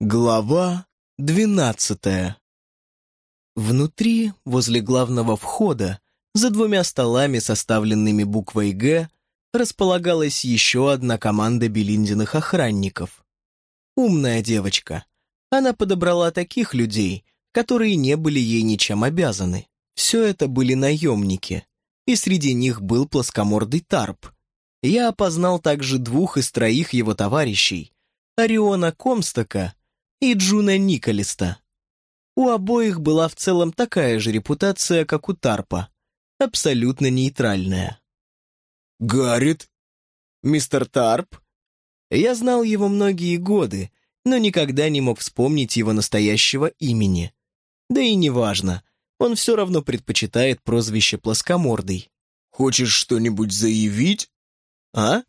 Глава двенадцатая Внутри, возле главного входа, за двумя столами, составленными буквой «Г», располагалась еще одна команда Белиндиных охранников. Умная девочка. Она подобрала таких людей, которые не были ей ничем обязаны. Все это были наемники, и среди них был плоскомордый Тарп. Я опознал также двух из троих его товарищей, Ориона Комстока и Джуна Николиста. У обоих была в целом такая же репутация, как у Тарпа, абсолютно нейтральная. «Гаррет?» «Мистер Тарп?» Я знал его многие годы, но никогда не мог вспомнить его настоящего имени. Да и неважно, он все равно предпочитает прозвище плоскомордый. «Хочешь что-нибудь заявить?» «А?»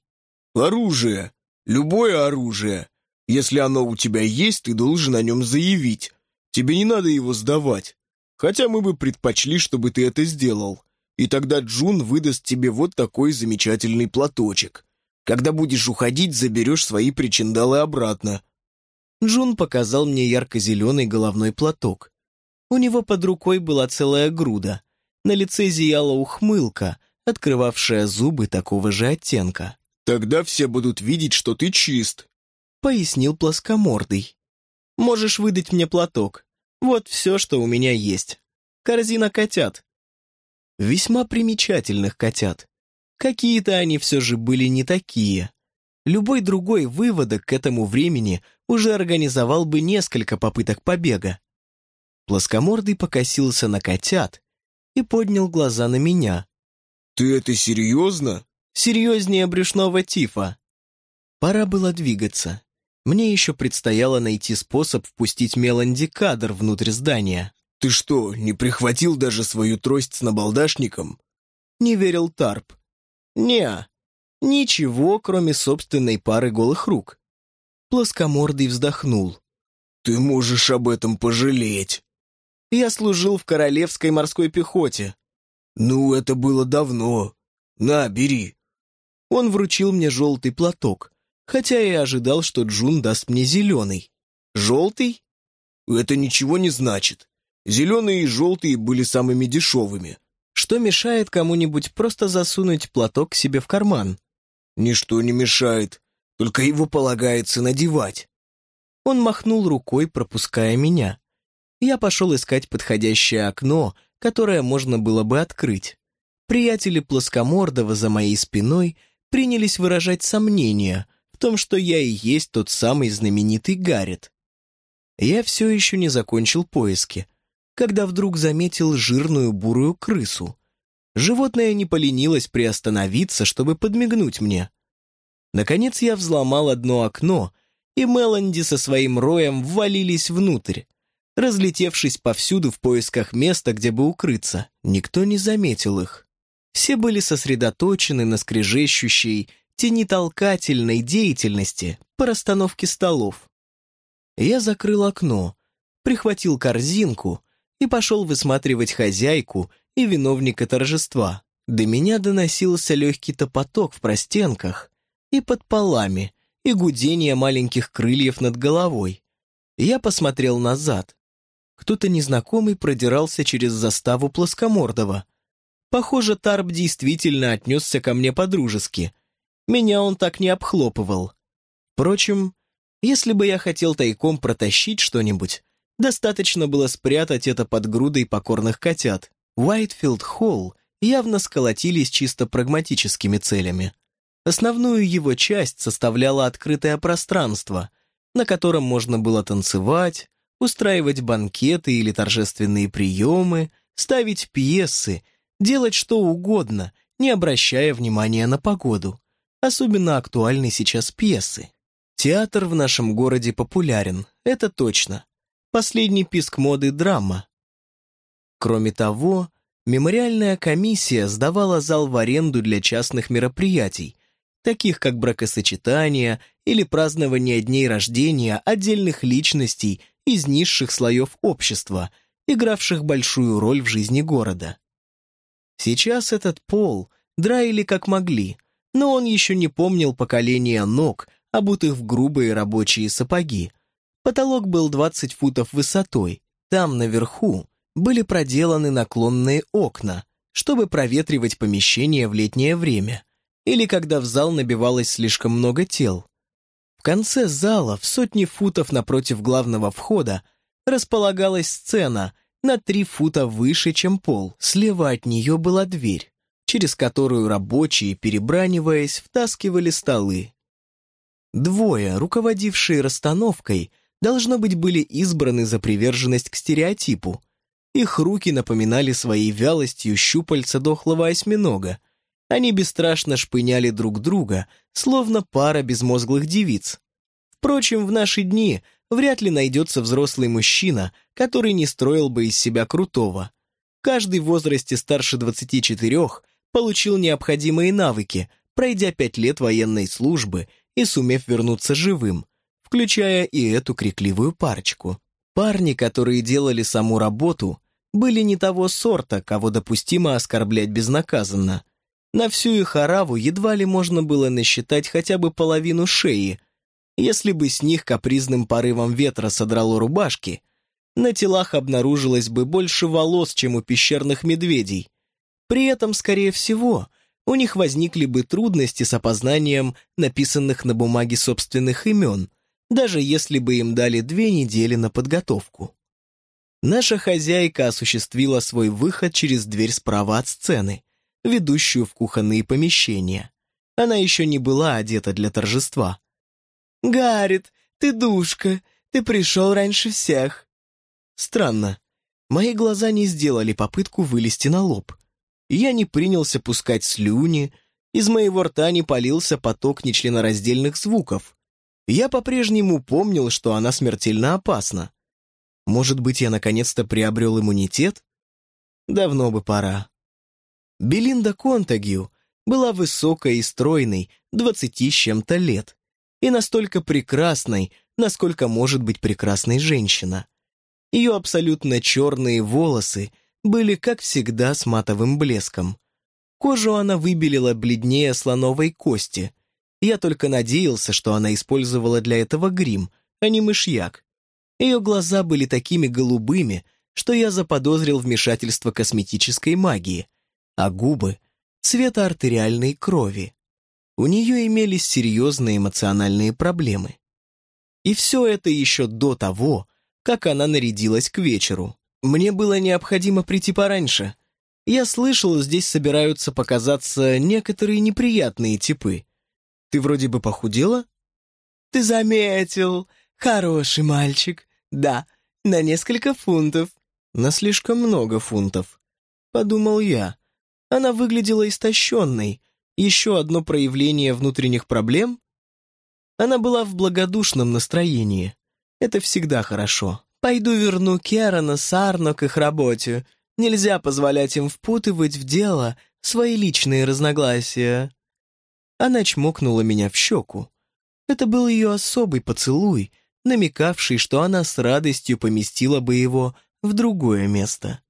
«Оружие. Любое оружие. Если оно у тебя есть, ты должен о нем заявить. Тебе не надо его сдавать. Хотя мы бы предпочли, чтобы ты это сделал. И тогда Джун выдаст тебе вот такой замечательный платочек. Когда будешь уходить, заберешь свои причиндалы обратно». Джун показал мне ярко-зеленый головной платок. У него под рукой была целая груда. На лице зияла ухмылка, открывавшая зубы такого же оттенка. «Тогда все будут видеть, что ты чист», пояснил плоскомордый. «Можешь выдать мне платок. Вот все, что у меня есть. Корзина котят». Весьма примечательных котят. Какие-то они все же были не такие. Любой другой выводок к этому времени уже организовал бы несколько попыток побега. Плоскомордый покосился на котят и поднял глаза на меня. «Ты это серьезно?» «Серьезнее брюшного тифа». Пора было двигаться. Мне еще предстояло найти способ впустить Меланди кадр внутрь здания. «Ты что, не прихватил даже свою трость с набалдашником?» Не верил Тарп. «Не, ничего, кроме собственной пары голых рук». Плоскомордый вздохнул. «Ты можешь об этом пожалеть». «Я служил в Королевской морской пехоте». «Ну, это было давно. На, бери». Он вручил мне желтый платок хотя и ожидал, что Джун даст мне зеленый. Желтый? Это ничего не значит. Зеленые и желтые были самыми дешевыми. Что мешает кому-нибудь просто засунуть платок себе в карман? Ничто не мешает, только его полагается надевать. Он махнул рукой, пропуская меня. Я пошел искать подходящее окно, которое можно было бы открыть. Приятели Плоскомордова за моей спиной принялись выражать сомнения, том, что я и есть тот самый знаменитый Гаррет. Я все еще не закончил поиски, когда вдруг заметил жирную бурую крысу. Животное не поленилось приостановиться, чтобы подмигнуть мне. Наконец я взломал одно окно, и Меланди со своим роем ввалились внутрь. Разлетевшись повсюду в поисках места, где бы укрыться, никто не заметил их. Все были сосредоточены на скрежещущей тенитолкательной деятельности по расстановке столов. Я закрыл окно, прихватил корзинку и пошел высматривать хозяйку и виновника торжества. До меня доносился легкий топоток в простенках и под полами, и гудение маленьких крыльев над головой. Я посмотрел назад. Кто-то незнакомый продирался через заставу плоскомордого. Похоже, Тарп действительно отнесся ко мне по-дружески — меня он так не обхлопывал. Впрочем, если бы я хотел тайком протащить что-нибудь, достаточно было спрятать это под грудой покорных котят. Уайтфилд-Холл явно сколотились чисто прагматическими целями. Основную его часть составляло открытое пространство, на котором можно было танцевать, устраивать банкеты или торжественные приемы, ставить пьесы, делать что угодно, не обращая внимания на погоду особенно актуальны сейчас пьесы. Театр в нашем городе популярен, это точно. Последний писк моды – драма. Кроме того, мемориальная комиссия сдавала зал в аренду для частных мероприятий, таких как бракосочетание или празднование дней рождения отдельных личностей из низших слоев общества, игравших большую роль в жизни города. Сейчас этот пол драили как могли, но он еще не помнил поколения ног, обутых в грубые рабочие сапоги. Потолок был 20 футов высотой. Там, наверху, были проделаны наклонные окна, чтобы проветривать помещение в летнее время или когда в зал набивалось слишком много тел. В конце зала, в сотни футов напротив главного входа, располагалась сцена на три фута выше, чем пол. Слева от нее была дверь, через которую рабочие, перебраниваясь, втаскивали столы. Двое, руководившие расстановкой, должно быть, были избраны за приверженность к стереотипу. Их руки напоминали своей вялостью щупальца дохлого осьминога. Они бесстрашно шпыняли друг друга, словно пара безмозглых девиц. Впрочем, в наши дни вряд ли найдется взрослый мужчина, который не строил бы из себя крутого. Каждый в возрасте старше 24 получил необходимые навыки, пройдя пять лет военной службы и сумев вернуться живым, включая и эту крикливую парочку. Парни, которые делали саму работу, были не того сорта, кого допустимо оскорблять безнаказанно. На всю их ораву едва ли можно было насчитать хотя бы половину шеи. Если бы с них капризным порывом ветра содрало рубашки, на телах обнаружилось бы больше волос, чем у пещерных медведей. При этом, скорее всего, у них возникли бы трудности с опознанием написанных на бумаге собственных имен, даже если бы им дали две недели на подготовку. Наша хозяйка осуществила свой выход через дверь справа от сцены, ведущую в кухонные помещения. Она еще не была одета для торжества. «Гаррит, ты душка, ты пришел раньше всех». Странно, мои глаза не сделали попытку вылезти на лоб. Я не принялся пускать слюни, из моего рта не полился поток нечленораздельных звуков. Я по-прежнему помнил, что она смертельно опасна. Может быть, я наконец-то приобрел иммунитет? Давно бы пора. Белинда Контагью была высокой и стройной, двадцати с чем-то лет, и настолько прекрасной, насколько может быть прекрасной женщина. Ее абсолютно черные волосы были, как всегда, с матовым блеском. Кожу она выбелила бледнее слоновой кости. Я только надеялся, что она использовала для этого грим, а не мышьяк. Ее глаза были такими голубыми, что я заподозрил вмешательство косметической магии, а губы — цвета артериальной крови. У нее имелись серьезные эмоциональные проблемы. И все это еще до того, как она нарядилась к вечеру. Мне было необходимо прийти пораньше. Я слышал, здесь собираются показаться некоторые неприятные типы. Ты вроде бы похудела? Ты заметил. Хороший мальчик. Да, на несколько фунтов. На слишком много фунтов. Подумал я. Она выглядела истощенной. Еще одно проявление внутренних проблем? Она была в благодушном настроении. Это всегда хорошо. Пойду верну Керана, Сарно к их работе. Нельзя позволять им впутывать в дело свои личные разногласия. Она чмокнула меня в щеку. Это был ее особый поцелуй, намекавший, что она с радостью поместила бы его в другое место.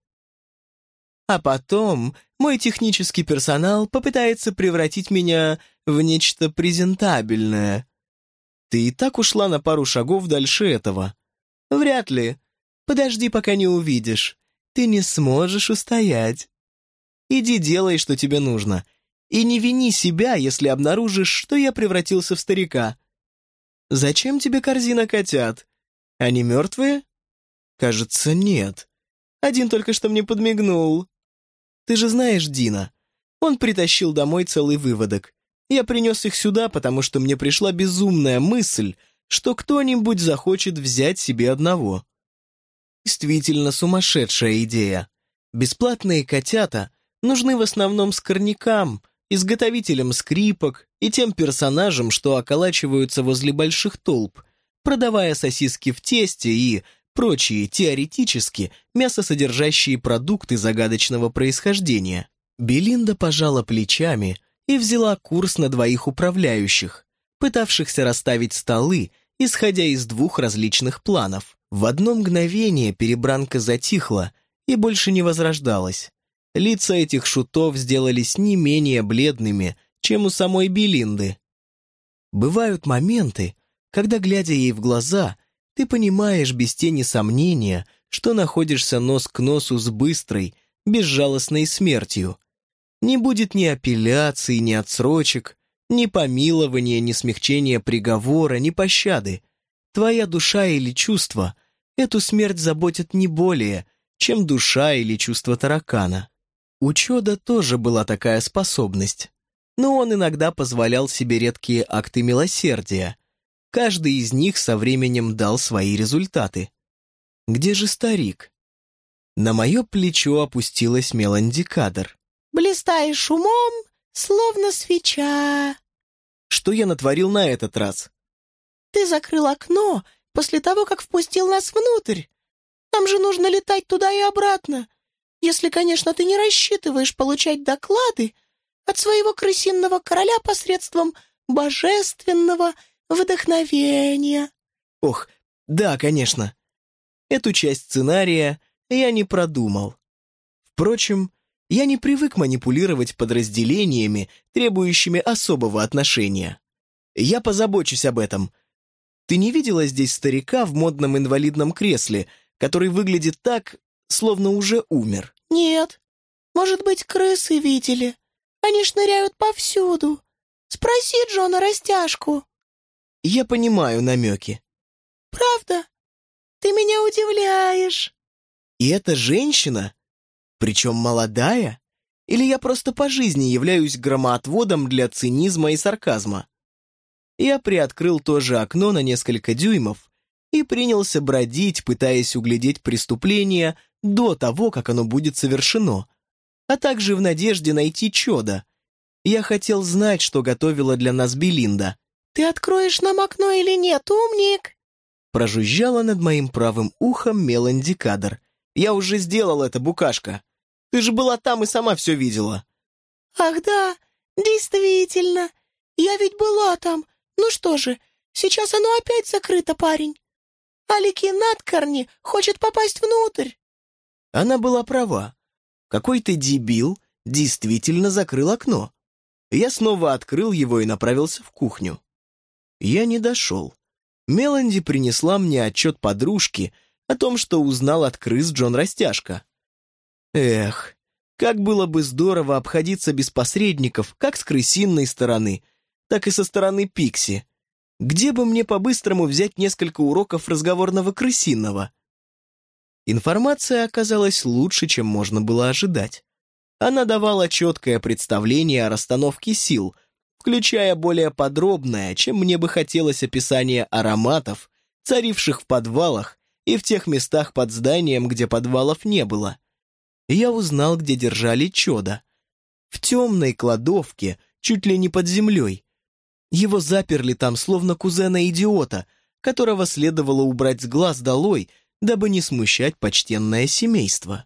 А потом мой технический персонал попытается превратить меня в нечто презентабельное. Ты и так ушла на пару шагов дальше этого. Вряд ли. Подожди, пока не увидишь. Ты не сможешь устоять. Иди делай, что тебе нужно. И не вини себя, если обнаружишь, что я превратился в старика. Зачем тебе корзина котят? Они мертвые? Кажется, нет. Один только что мне подмигнул. Ты же знаешь Дина. Он притащил домой целый выводок. Я принес их сюда, потому что мне пришла безумная мысль, что кто-нибудь захочет взять себе одного. Действительно сумасшедшая идея. Бесплатные котята нужны в основном скорнякам, изготовителям скрипок и тем персонажам, что околачиваются возле больших толп, продавая сосиски в тесте и прочие теоретически мясосодержащие продукты загадочного происхождения. Белинда пожала плечами и взяла курс на двоих управляющих, пытавшихся расставить столы, исходя из двух различных планов. В одно мгновение перебранка затихла и больше не возрождалась. Лица этих шутов сделались не менее бледными, чем у самой Белинды. Бывают моменты, когда, глядя ей в глаза, ты понимаешь без тени сомнения, что находишься нос к носу с быстрой, безжалостной смертью. Не будет ни апелляции, ни отсрочек, ни помилования, ни смягчения приговора, ни пощады. Твоя душа или чувство эту смерть заботят не более, чем душа или чувство таракана. У Чода тоже была такая способность, но он иногда позволял себе редкие акты милосердия. Каждый из них со временем дал свои результаты. Где же старик? На мое плечо опустилась Меландикадр. «Блистаешь умом, словно свеча». Что я натворил на этот раз? «Ты закрыл окно после того, как впустил нас внутрь. Нам же нужно летать туда и обратно, если, конечно, ты не рассчитываешь получать доклады от своего крысиного короля посредством божественного вдохновения». Ох, да, конечно. Эту часть сценария я не продумал. Впрочем, я не привык манипулировать подразделениями, требующими особого отношения. Я позабочусь об этом. Ты не видела здесь старика в модном инвалидном кресле, который выглядит так, словно уже умер? Нет. Может быть, крысы видели. Они шныряют повсюду. Спроси Джона растяжку. Я понимаю намеки. Правда? Ты меня удивляешь. И эта женщина? Причем молодая? Или я просто по жизни являюсь громоотводом для цинизма и сарказма? Я приоткрыл тоже окно на несколько дюймов и принялся бродить, пытаясь углядеть преступление до того, как оно будет совершено, а также в надежде найти чудо. Я хотел знать, что готовила для нас Белинда. «Ты откроешь нам окно или нет, умник?» Прожужжала над моим правым ухом Меланди Кадр. «Я уже сделал это, букашка. Ты же была там и сама все видела». «Ах да, действительно. Я ведь была там. Ну что же, сейчас оно опять закрыто, парень. Алики Надкарни хочет попасть внутрь». Она была права. Какой-то дебил действительно закрыл окно. Я снова открыл его и направился в кухню. Я не дошел. Меланди принесла мне отчет подружки о том, что узнал от крыс Джон Растяжка. Эх, как было бы здорово обходиться без посредников, как с крысиной стороны, так и со стороны Пикси. Где бы мне по-быстрому взять несколько уроков разговорного крысиного? Информация оказалась лучше, чем можно было ожидать. Она давала четкое представление о расстановке сил, включая более подробное, чем мне бы хотелось описание ароматов, царивших в подвалах и в тех местах под зданием, где подвалов не было. Я узнал, где держали чудо. В темной кладовке, чуть ли не под землей. Его заперли там, словно кузена-идиота, которого следовало убрать с глаз долой, дабы не смущать почтенное семейство.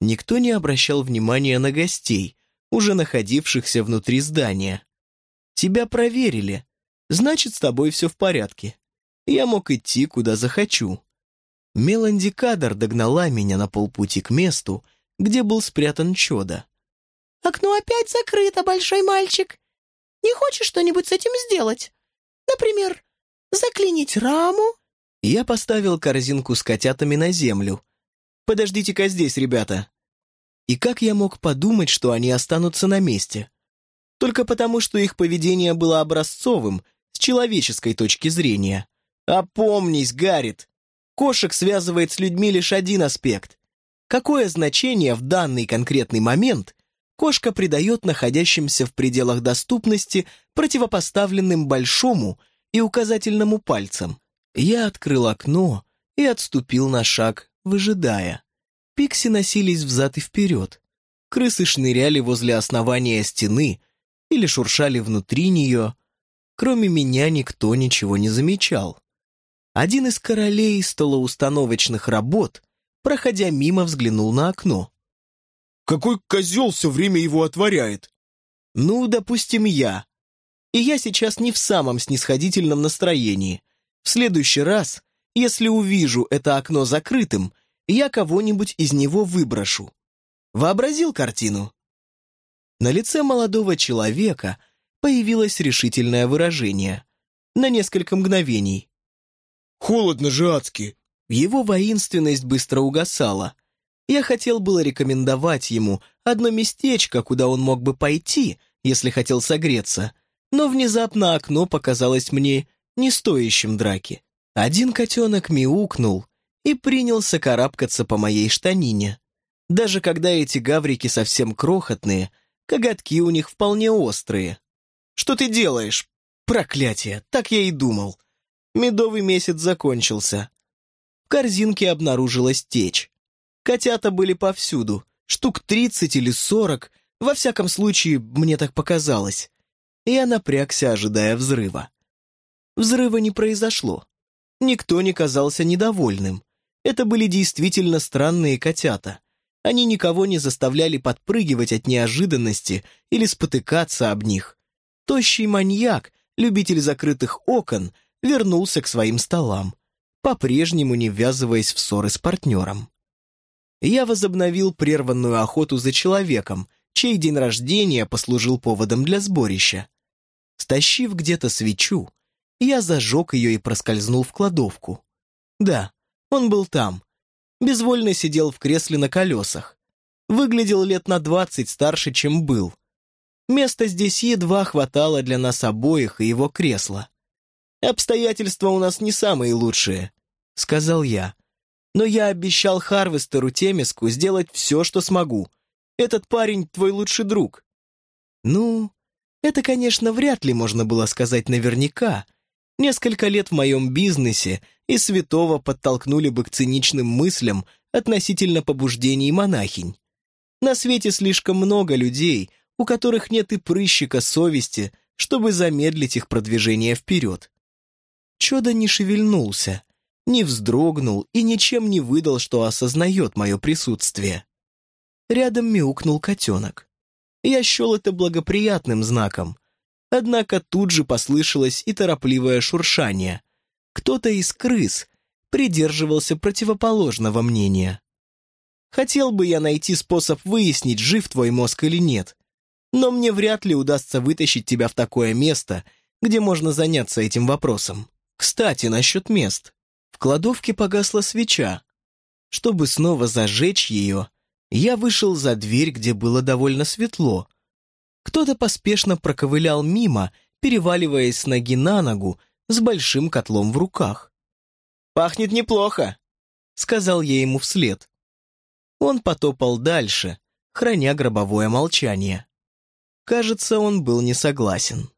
Никто не обращал внимания на гостей, уже находившихся внутри здания. Тебя проверили, значит, с тобой все в порядке. Я мог идти, куда захочу. Меланди Кадр догнала меня на полпути к месту, где был спрятан чудо. «Окно опять закрыто, большой мальчик. Не хочешь что-нибудь с этим сделать? Например, заклинить раму?» Я поставил корзинку с котятами на землю. «Подождите-ка здесь, ребята». И как я мог подумать, что они останутся на месте? Только потому, что их поведение было образцовым, с человеческой точки зрения. Опомнись, Гаррит! Кошек связывает с людьми лишь один аспект. Какое значение в данный конкретный момент кошка придает находящимся в пределах доступности противопоставленным большому и указательному пальцам? Я открыл окно и отступил на шаг, выжидая. Пикси носились взад и вперед. Крысы шныряли возле основания стены или шуршали внутри нее. Кроме меня никто ничего не замечал. Один из королей столоустановочных работ, проходя мимо, взглянул на окно. «Какой козел все время его отворяет?» «Ну, допустим, я. И я сейчас не в самом снисходительном настроении. В следующий раз, если увижу это окно закрытым, я кого-нибудь из него выброшу. Вообразил картину? На лице молодого человека появилось решительное выражение. На несколько мгновений. Холодно же адски!» Его воинственность быстро угасала. Я хотел было рекомендовать ему одно местечко, куда он мог бы пойти, если хотел согреться, но внезапно окно показалось мне не стоящим драки. Один котенок мяукнул и принялся карабкаться по моей штанине. Даже когда эти гаврики совсем крохотные, коготки у них вполне острые. «Что ты делаешь?» «Проклятие, так я и думал». Медовый месяц закончился. В корзинке обнаружилась течь. Котята были повсюду, штук тридцать или сорок, во всяком случае, мне так показалось. Я напрягся, ожидая взрыва. Взрыва не произошло. Никто не казался недовольным. Это были действительно странные котята. Они никого не заставляли подпрыгивать от неожиданности или спотыкаться об них. Тощий маньяк, любитель закрытых окон, вернулся к своим столам, по-прежнему не ввязываясь в ссоры с партнером. Я возобновил прерванную охоту за человеком, чей день рождения послужил поводом для сборища. Стащив где-то свечу, я зажег ее и проскользнул в кладовку. Да, он был там. Безвольно сидел в кресле на колесах. Выглядел лет на двадцать старше, чем был. Места здесь едва хватало для нас обоих и его кресла. «Обстоятельства у нас не самые лучшие», — сказал я. «Но я обещал Харвестеру Темеску сделать все, что смогу. Этот парень твой лучший друг». «Ну, это, конечно, вряд ли можно было сказать наверняка. Несколько лет в моем бизнесе и святого подтолкнули бы к циничным мыслям относительно побуждений монахинь. На свете слишком много людей, у которых нет и прыщика совести, чтобы замедлить их продвижение вперед. Чудо не шевельнулся, не вздрогнул и ничем не выдал, что осознает мое присутствие. Рядом мяукнул котенок. Я счел это благоприятным знаком. Однако тут же послышалось и торопливое шуршание. Кто-то из крыс придерживался противоположного мнения. Хотел бы я найти способ выяснить, жив твой мозг или нет, но мне вряд ли удастся вытащить тебя в такое место, где можно заняться этим вопросом. Кстати, насчет мест. В кладовке погасла свеча. Чтобы снова зажечь ее, я вышел за дверь, где было довольно светло. Кто-то поспешно проковылял мимо, переваливаясь с ноги на ногу, с большим котлом в руках. «Пахнет неплохо», — сказал я ему вслед. Он потопал дальше, храня гробовое молчание. Кажется, он был не согласен.